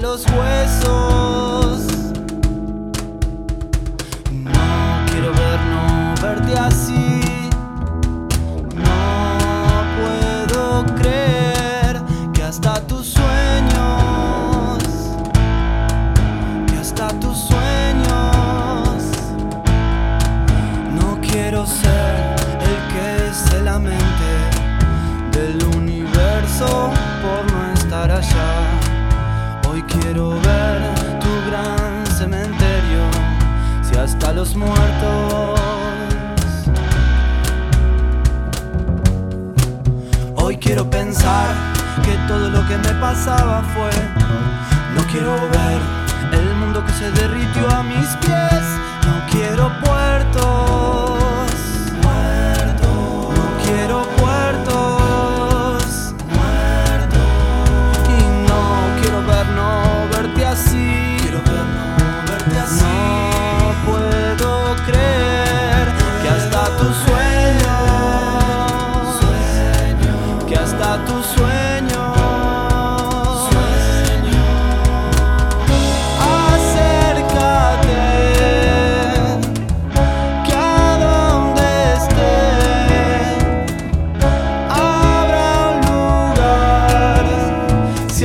los huesos. No quiero ver, no verte así. No puedo creer que hasta tus sueños, que hasta tus sueños, quiero ver tu gran cementerio, si hasta los muertos. Hoy quiero pensar que todo lo que me pasaba fue. No quiero ver el mundo que se derritió a mis pies.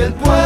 el pueblo.